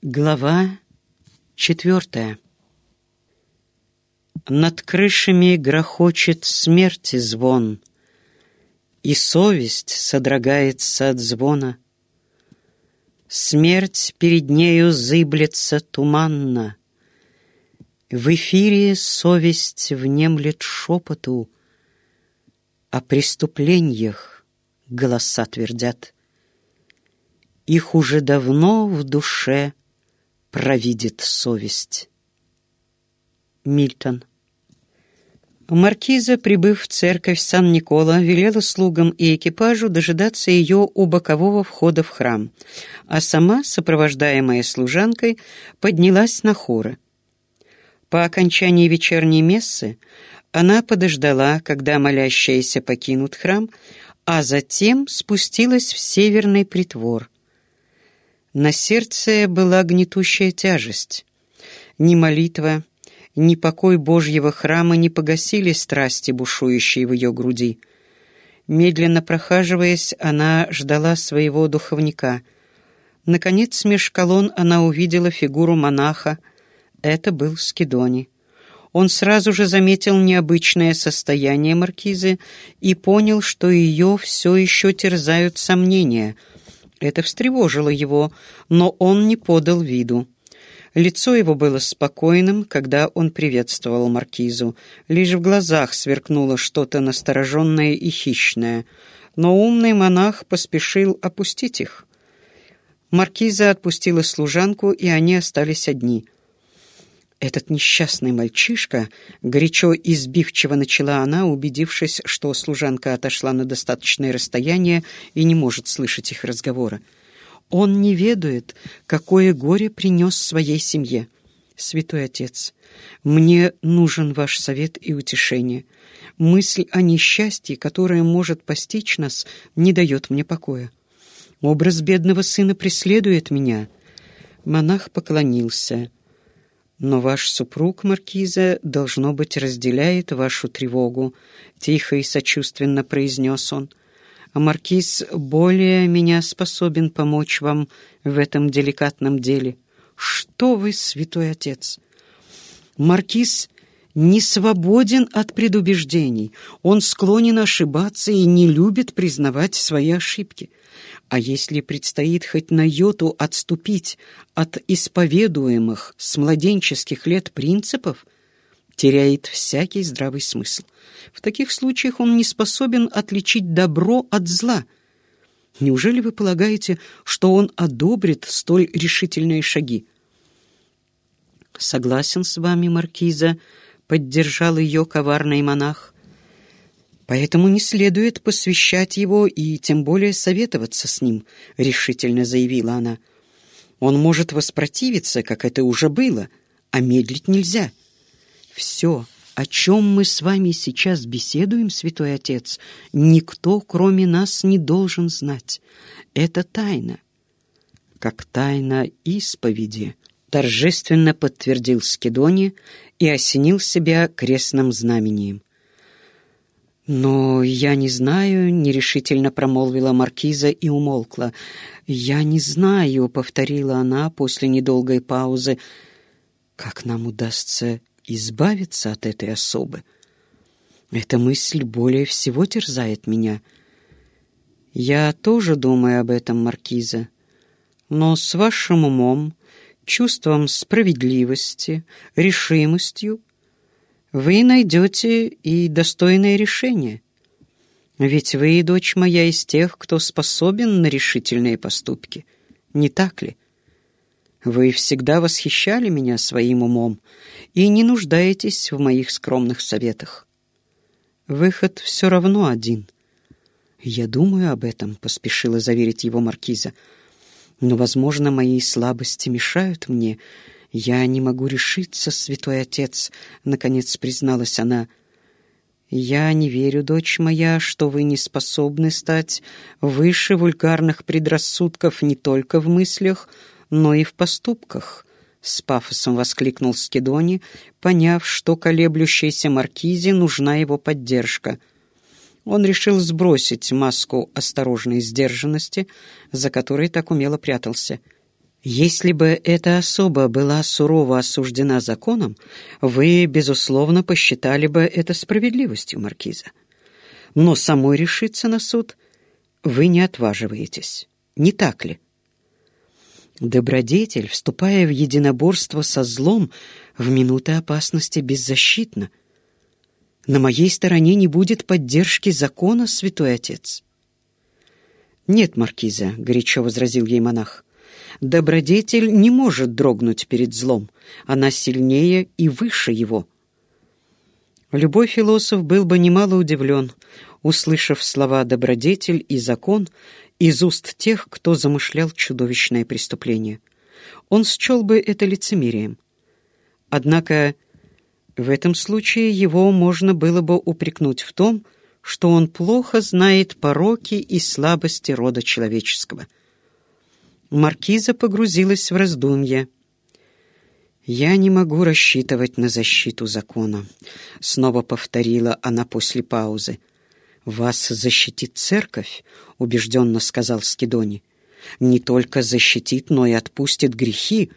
Глава четвертая Над крышами грохочет смерти звон, И совесть содрогается от звона. Смерть перед нею зыблется туманно. В эфире совесть внемлет шепоту, О преступлениях голоса твердят. Их уже давно в душе — провидит совесть. Мильтон. Маркиза, прибыв в церковь Сан-Никола, велела слугам и экипажу дожидаться ее у бокового входа в храм, а сама, сопровождаемая служанкой, поднялась на хоры. По окончании вечерней мессы она подождала, когда молящиеся покинут храм, а затем спустилась в северный притвор — на сердце была гнетущая тяжесть. Ни молитва, ни покой Божьего храма не погасили страсти, бушующие в ее груди. Медленно прохаживаясь, она ждала своего духовника. Наконец, меж колонн она увидела фигуру монаха. Это был Скидони. Он сразу же заметил необычное состояние маркизы и понял, что ее все еще терзают сомнения — это встревожило его, но он не подал виду. Лицо его было спокойным, когда он приветствовал маркизу. Лишь в глазах сверкнуло что-то настороженное и хищное. Но умный монах поспешил опустить их. Маркиза отпустила служанку, и они остались одни — «Этот несчастный мальчишка», — горячо и сбивчиво начала она, убедившись, что служанка отошла на достаточное расстояние и не может слышать их разговора. «Он не ведает, какое горе принес своей семье. Святой Отец, мне нужен ваш совет и утешение. Мысль о несчастье, которое может постичь нас, не дает мне покоя. Образ бедного сына преследует меня». Монах поклонился — но ваш супруг, Маркиза, должно быть, разделяет вашу тревогу», — тихо и сочувственно произнес он. «А Маркиз более меня способен помочь вам в этом деликатном деле». «Что вы, святой отец!» «Маркиз не свободен от предубеждений. Он склонен ошибаться и не любит признавать свои ошибки. А если предстоит хоть на йоту отступить от исповедуемых с младенческих лет принципов, теряет всякий здравый смысл. В таких случаях он не способен отличить добро от зла. Неужели вы полагаете, что он одобрит столь решительные шаги? Согласен с вами, Маркиза, поддержал ее коварный монах. Поэтому не следует посвящать его и тем более советоваться с ним, решительно заявила она. Он может воспротивиться, как это уже было, а медлить нельзя. Все, о чем мы с вами сейчас беседуем, святой отец, никто, кроме нас, не должен знать. Это тайна. Как тайна исповеди, торжественно подтвердил Скидони и осенил себя крестным знамением. «Но я не знаю», — нерешительно промолвила маркиза и умолкла. «Я не знаю», — повторила она после недолгой паузы, «как нам удастся избавиться от этой особы. Эта мысль более всего терзает меня. Я тоже думаю об этом, маркиза, но с вашим умом, чувством справедливости, решимостью вы найдете и достойное решение. Ведь вы, дочь моя, из тех, кто способен на решительные поступки. Не так ли? Вы всегда восхищали меня своим умом и не нуждаетесь в моих скромных советах. Выход все равно один. Я думаю об этом, поспешила заверить его маркиза. Но, возможно, мои слабости мешают мне, «Я не могу решиться, святой отец», — наконец призналась она. «Я не верю, дочь моя, что вы не способны стать выше вульгарных предрассудков не только в мыслях, но и в поступках», — с пафосом воскликнул Скидони, поняв, что колеблющейся маркизе нужна его поддержка. Он решил сбросить маску осторожной сдержанности, за которой так умело прятался — Если бы эта особа была сурово осуждена законом, вы, безусловно, посчитали бы это справедливостью, Маркиза. Но самой решиться на суд вы не отваживаетесь. Не так ли? Добродетель, вступая в единоборство со злом, в минуты опасности беззащитна. На моей стороне не будет поддержки закона, святой отец. «Нет, Маркиза», — горячо возразил ей монах, — «добродетель не может дрогнуть перед злом, она сильнее и выше его». Любой философ был бы немало удивлен, услышав слова «добродетель» и «закон» из уст тех, кто замышлял чудовищное преступление. Он счел бы это лицемерием. Однако в этом случае его можно было бы упрекнуть в том, что он плохо знает пороки и слабости рода человеческого. Маркиза погрузилась в раздумья. «Я не могу рассчитывать на защиту закона», — снова повторила она после паузы. «Вас защитит церковь», — убежденно сказал Скидони. «Не только защитит, но и отпустит грехи».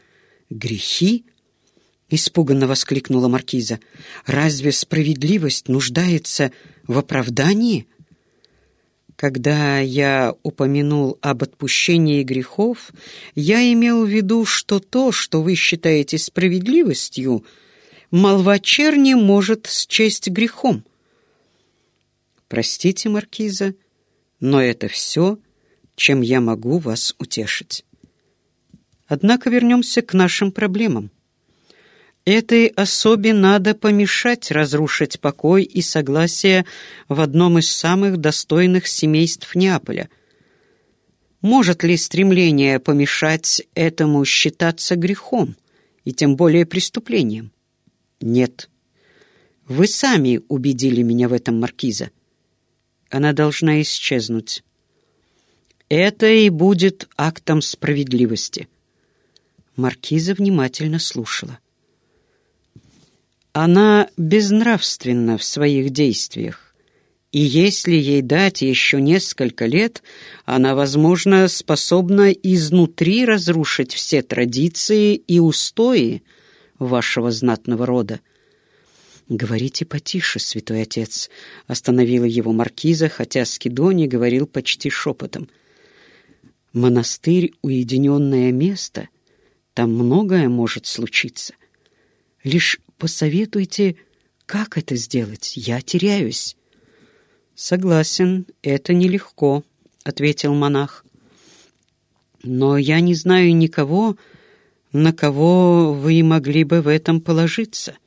«Грехи?» — испуганно воскликнула Маркиза. «Разве справедливость нуждается в оправдании?» Когда я упомянул об отпущении грехов, я имел в виду, что то, что вы считаете справедливостью, молва черни может счесть грехом. Простите, Маркиза, но это все, чем я могу вас утешить. Однако вернемся к нашим проблемам. Этой особе надо помешать разрушить покой и согласие в одном из самых достойных семейств Неаполя. Может ли стремление помешать этому считаться грехом и тем более преступлением? Нет. Вы сами убедили меня в этом, Маркиза. Она должна исчезнуть. Это и будет актом справедливости. Маркиза внимательно слушала. Она безнравственна в своих действиях, и если ей дать еще несколько лет, она, возможно, способна изнутри разрушить все традиции и устои вашего знатного рода. «Говорите потише, святой отец», — остановила его маркиза, хотя Скидони говорил почти шепотом. «Монастырь — уединенное место, там многое может случиться. Лишь Посоветуйте, как это сделать? Я теряюсь». «Согласен, это нелегко», — ответил монах. «Но я не знаю никого, на кого вы могли бы в этом положиться.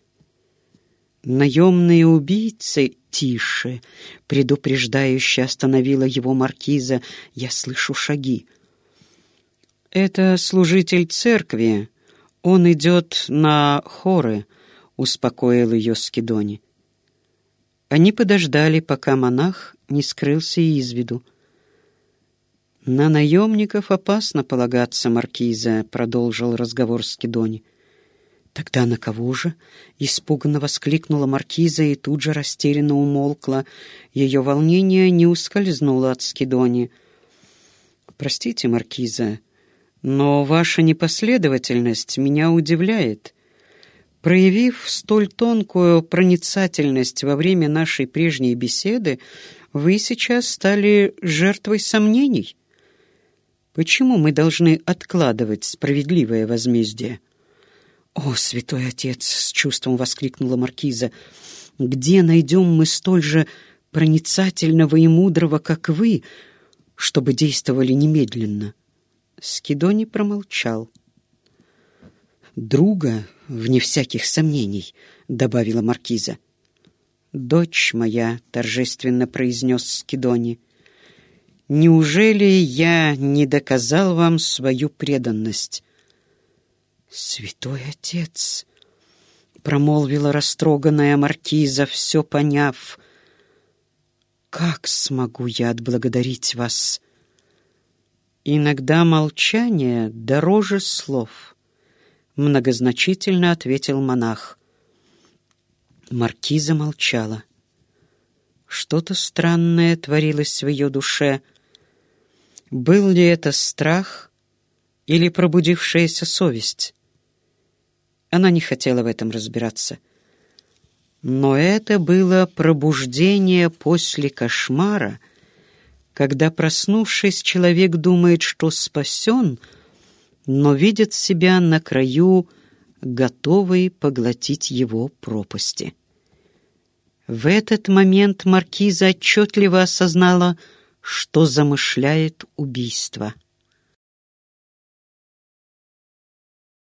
Наемные убийцы тише, предупреждающе остановила его маркиза. Я слышу шаги. Это служитель церкви. Он идет на хоры. — успокоил ее Скидони. Они подождали, пока монах не скрылся из виду. «На наемников опасно полагаться, Маркиза», — продолжил разговор Скидони. «Тогда на кого же?» — испуганно воскликнула Маркиза и тут же растерянно умолкла. Ее волнение не ускользнуло от Скидони. «Простите, Маркиза, но ваша непоследовательность меня удивляет. Проявив столь тонкую проницательность во время нашей прежней беседы, вы сейчас стали жертвой сомнений. Почему мы должны откладывать справедливое возмездие? «О, святой отец!» — с чувством воскликнула маркиза. «Где найдем мы столь же проницательного и мудрого, как вы, чтобы действовали немедленно?» Скидони промолчал. «Друга вне всяких сомнений», — добавила маркиза. «Дочь моя», — торжественно произнес Скидони, — «неужели я не доказал вам свою преданность?» «Святой отец», — промолвила растроганная маркиза, все поняв, — «как смогу я отблагодарить вас?» Иногда молчание дороже слов. — многозначительно ответил монах. Маркиза молчала. Что-то странное творилось в ее душе. Был ли это страх или пробудившаяся совесть. Она не хотела в этом разбираться. Но это было пробуждение после кошмара, когда, проснувшись, человек думает, что спасен, но видит себя на краю, готовый поглотить его пропасти. В этот момент маркиза отчетливо осознала, что замышляет убийство.